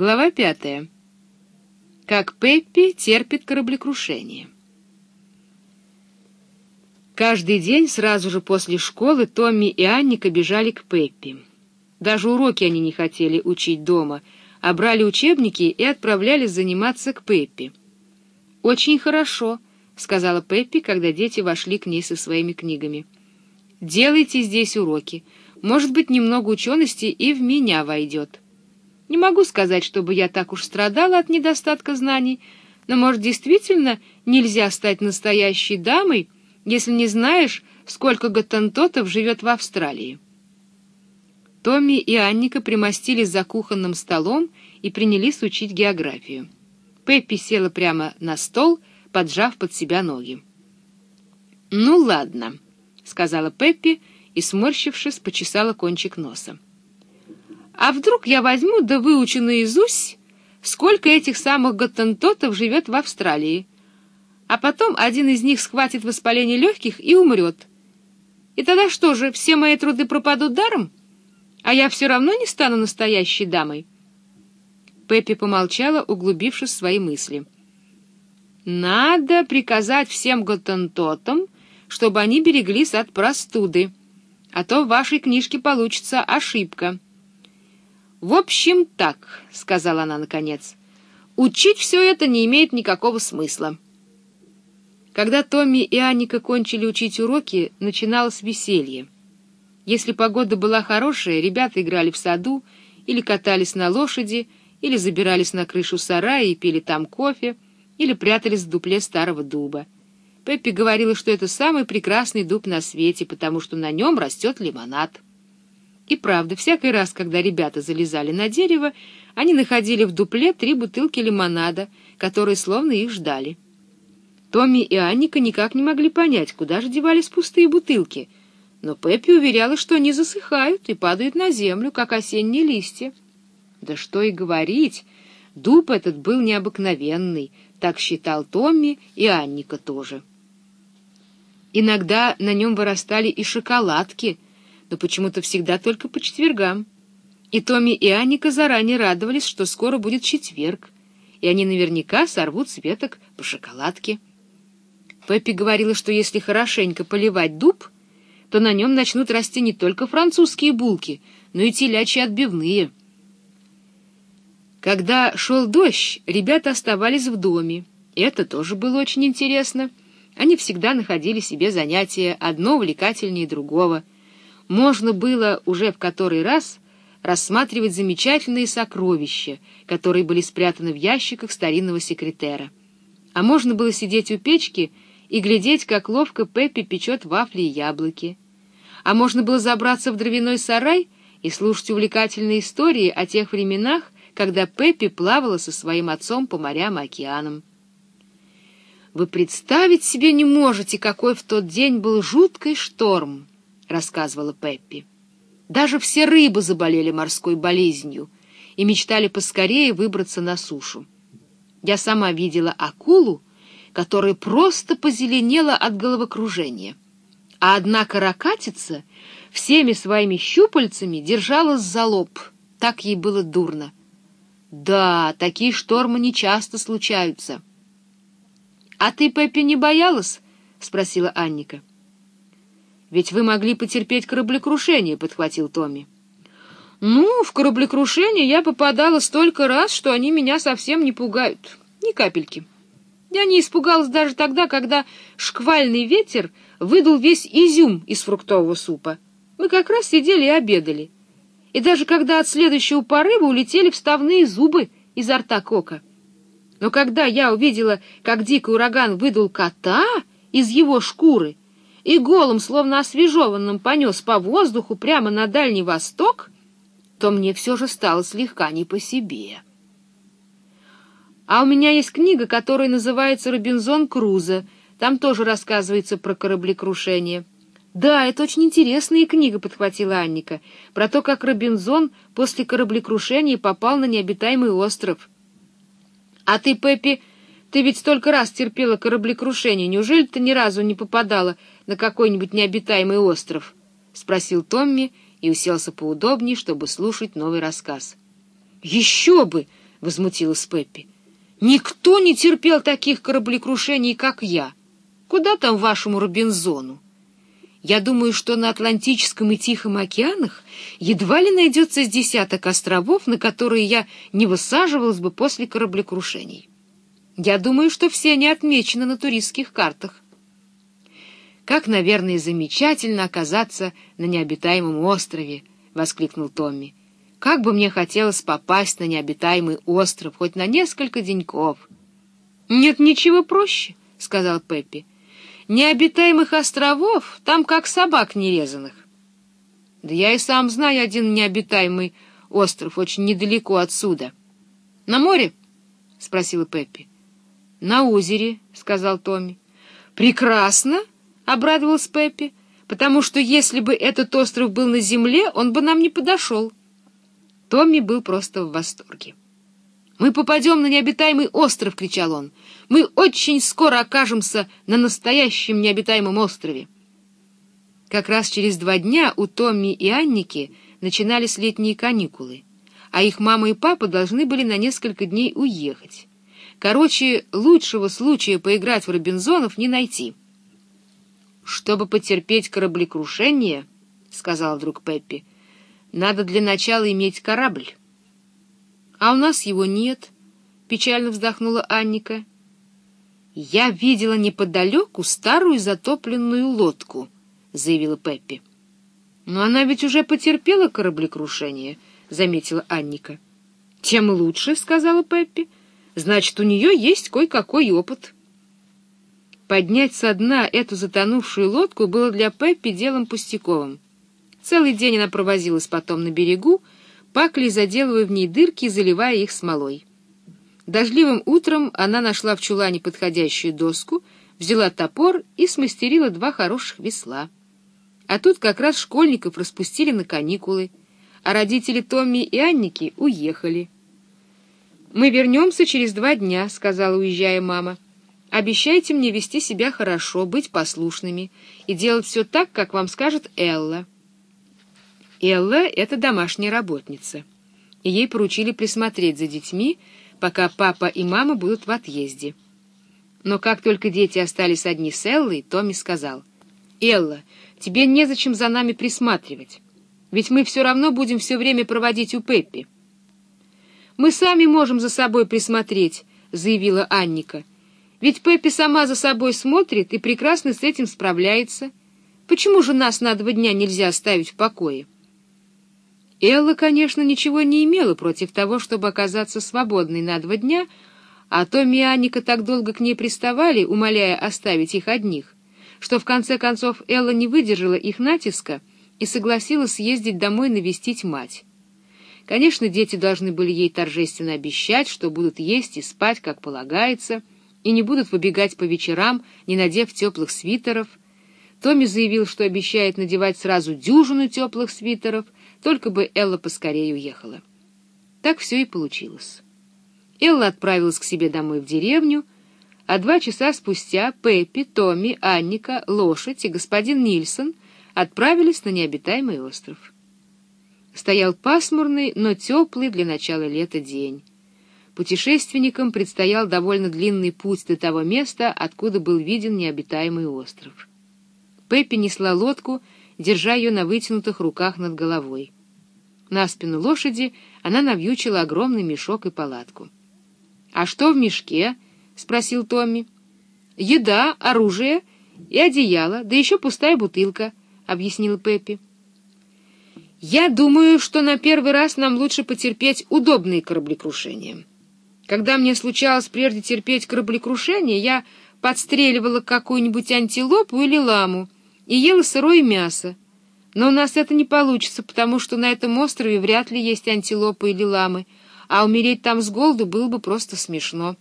Глава пятая. Как Пеппи терпит кораблекрушение. Каждый день сразу же после школы Томми и Анника бежали к Пеппи. Даже уроки они не хотели учить дома, а брали учебники и отправлялись заниматься к Пеппи. «Очень хорошо», — сказала Пеппи, когда дети вошли к ней со своими книгами. «Делайте здесь уроки. Может быть, немного учености и в меня войдет». Не могу сказать, чтобы я так уж страдала от недостатка знаний, но, может, действительно нельзя стать настоящей дамой, если не знаешь, сколько готантотов живет в Австралии. Томми и Анника примостились за кухонным столом и принялись учить географию. Пеппи села прямо на стол, поджав под себя ноги. «Ну, ладно», — сказала Пеппи и, сморщившись, почесала кончик носа. А вдруг я возьму да выучу наизусть, сколько этих самых готтентотов живет в Австралии, а потом один из них схватит воспаление легких и умрет. И тогда что же, все мои труды пропадут даром? А я все равно не стану настоящей дамой. Пеппи помолчала, углубившись в свои мысли. «Надо приказать всем готтентотам, чтобы они береглись от простуды, а то в вашей книжке получится ошибка». «В общем, так», — сказала она наконец, — «учить все это не имеет никакого смысла». Когда Томми и Анника кончили учить уроки, начиналось веселье. Если погода была хорошая, ребята играли в саду, или катались на лошади, или забирались на крышу сарая и пили там кофе, или прятались в дупле старого дуба. Пеппи говорила, что это самый прекрасный дуб на свете, потому что на нем растет лимонад. И правда, всякий раз, когда ребята залезали на дерево, они находили в дупле три бутылки лимонада, которые словно их ждали. Томми и Анника никак не могли понять, куда же девались пустые бутылки, но Пеппи уверяла, что они засыхают и падают на землю, как осенние листья. Да что и говорить, дуб этот был необыкновенный, так считал Томми и Анника тоже. Иногда на нем вырастали и шоколадки — но почему-то всегда только по четвергам. И Томми и Анника заранее радовались, что скоро будет четверг, и они наверняка сорвут с веток по шоколадке. Пеппи говорила, что если хорошенько поливать дуб, то на нем начнут расти не только французские булки, но и телячьи отбивные. Когда шел дождь, ребята оставались в доме. Это тоже было очень интересно. Они всегда находили себе занятия, одно увлекательнее другого — можно было уже в который раз рассматривать замечательные сокровища, которые были спрятаны в ящиках старинного секретера. А можно было сидеть у печки и глядеть, как ловко Пеппи печет вафли и яблоки. А можно было забраться в дровяной сарай и слушать увлекательные истории о тех временах, когда Пеппи плавала со своим отцом по морям и океанам. Вы представить себе не можете, какой в тот день был жуткий шторм. — рассказывала Пеппи. Даже все рыбы заболели морской болезнью и мечтали поскорее выбраться на сушу. Я сама видела акулу, которая просто позеленела от головокружения, а одна каракатица всеми своими щупальцами держалась за лоб, так ей было дурно. Да, такие штормы нечасто случаются. — А ты, Пеппи, не боялась? — спросила Анника. Ведь вы могли потерпеть кораблекрушение, — подхватил Томми. Ну, в кораблекрушение я попадала столько раз, что они меня совсем не пугают. Ни капельки. Я не испугалась даже тогда, когда шквальный ветер выдул весь изюм из фруктового супа. Мы как раз сидели и обедали. И даже когда от следующего порыва улетели вставные зубы изо рта Кока. Но когда я увидела, как дикий ураган выдул кота из его шкуры, и голым, словно освежеванным, понес по воздуху прямо на Дальний Восток, то мне все же стало слегка не по себе. А у меня есть книга, которая называется «Робинзон Крузо». Там тоже рассказывается про кораблекрушение. «Да, это очень интересная книга», — подхватила Анника, «про то, как Робинзон после кораблекрушения попал на необитаемый остров». «А ты, Пеппи, ты ведь столько раз терпела кораблекрушение, неужели ты ни разу не попадала на какой-нибудь необитаемый остров? — спросил Томми и уселся поудобнее, чтобы слушать новый рассказ. — Еще бы! —— возмутилась Пеппи. «Никто не терпел таких кораблекрушений, как я. Куда там вашему Робинзону? Я думаю, что на Атлантическом и Тихом океанах едва ли найдется с десяток островов, на которые я не высаживалась бы после кораблекрушений. Я думаю, что все они отмечены на туристских картах. Как, наверное, замечательно оказаться на необитаемом острове, — воскликнул Томми. Как бы мне хотелось попасть на необитаемый остров хоть на несколько деньков. — Нет ничего проще, — сказал Пеппи. — Необитаемых островов там как собак нерезанных. — Да я и сам знаю один необитаемый остров очень недалеко отсюда. — На море? — спросила Пеппи. — На озере, — сказал Томми. — Прекрасно, — обрадовалась Пеппи, — потому что если бы этот остров был на земле, он бы нам не подошел. — Томми был просто в восторге. «Мы попадем на необитаемый остров!» — кричал он. «Мы очень скоро окажемся на настоящем необитаемом острове!» Как раз через два дня у Томми и Анники начинались летние каникулы, а их мама и папа должны были на несколько дней уехать. Короче, лучшего случая поиграть в Робинзонов не найти. «Чтобы потерпеть кораблекрушение, — сказал вдруг Пеппи, — надо для начала иметь корабль. — А у нас его нет, — печально вздохнула Анника. — Я видела неподалеку старую затопленную лодку, — заявила Пеппи. — Но она ведь уже потерпела кораблекрушение, — заметила Анника. — Тем лучше, — сказала Пеппи. — Значит, у нее есть кое-какой опыт. Поднять со дна эту затонувшую лодку было для Пеппи делом пустяковым. Целый день она провозилась потом на берегу, паклей заделывая в ней дырки и заливая их смолой. Дождливым утром она нашла в чулане подходящую доску, взяла топор и смастерила два хороших весла. А тут как раз школьников распустили на каникулы, а родители Томми и Анники уехали. «Мы вернемся через два дня», — сказала, уезжая мама. «Обещайте мне вести себя хорошо, быть послушными и делать все так, как вам скажет Элла». Элла — это домашняя работница, ей поручили присмотреть за детьми, пока папа и мама будут в отъезде. Но как только дети остались одни с Эллой, Томми сказал, «Элла, тебе незачем за нами присматривать, ведь мы все равно будем все время проводить у Пеппи». «Мы сами можем за собой присмотреть», — заявила Анника. «Ведь Пеппи сама за собой смотрит и прекрасно с этим справляется. Почему же нас на два дня нельзя оставить в покое?» Элла, конечно, ничего не имела против того, чтобы оказаться свободной на два дня, а Томми и Анника так долго к ней приставали, умоляя оставить их одних, что в конце концов Элла не выдержала их натиска и согласилась съездить домой навестить мать. Конечно, дети должны были ей торжественно обещать, что будут есть и спать, как полагается, и не будут выбегать по вечерам, не надев теплых свитеров. Томми заявил, что обещает надевать сразу дюжину теплых свитеров — только бы Элла поскорее уехала. Так все и получилось. Элла отправилась к себе домой в деревню, а два часа спустя Пеппи, Томми, Анника, лошадь и господин Нильсон отправились на необитаемый остров. Стоял пасмурный, но теплый для начала лета день. Путешественникам предстоял довольно длинный путь до того места, откуда был виден необитаемый остров. Пеппи несла лодку, держа ее на вытянутых руках над головой. На спину лошади она навьючила огромный мешок и палатку. — А что в мешке? — спросил Томми. — Еда, оружие и одеяло, да еще пустая бутылка, — объяснила Пеппи. — Я думаю, что на первый раз нам лучше потерпеть удобные кораблекрушения. Когда мне случалось прежде терпеть кораблекрушение, я подстреливала какую-нибудь антилопу или ламу, и ела сырое мясо. Но у нас это не получится, потому что на этом острове вряд ли есть антилопы или ламы, а умереть там с голоду было бы просто смешно.